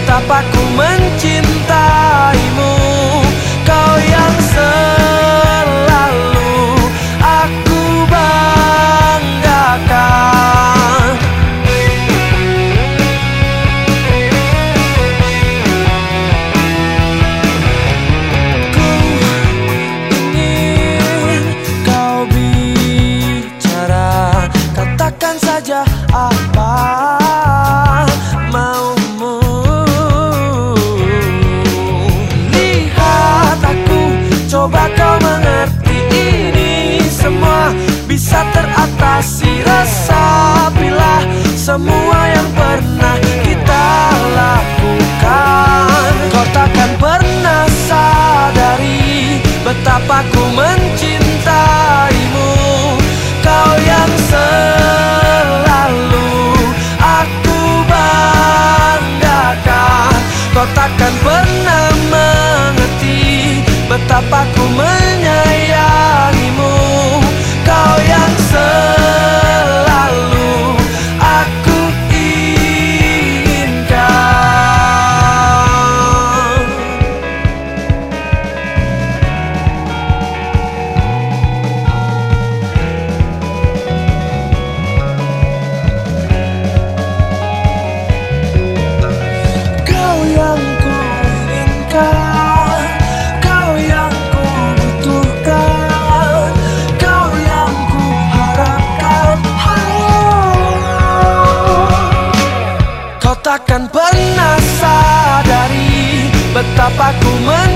Betapa ku mencintaimu takkan pernah sadari Betapa ku mencintaimu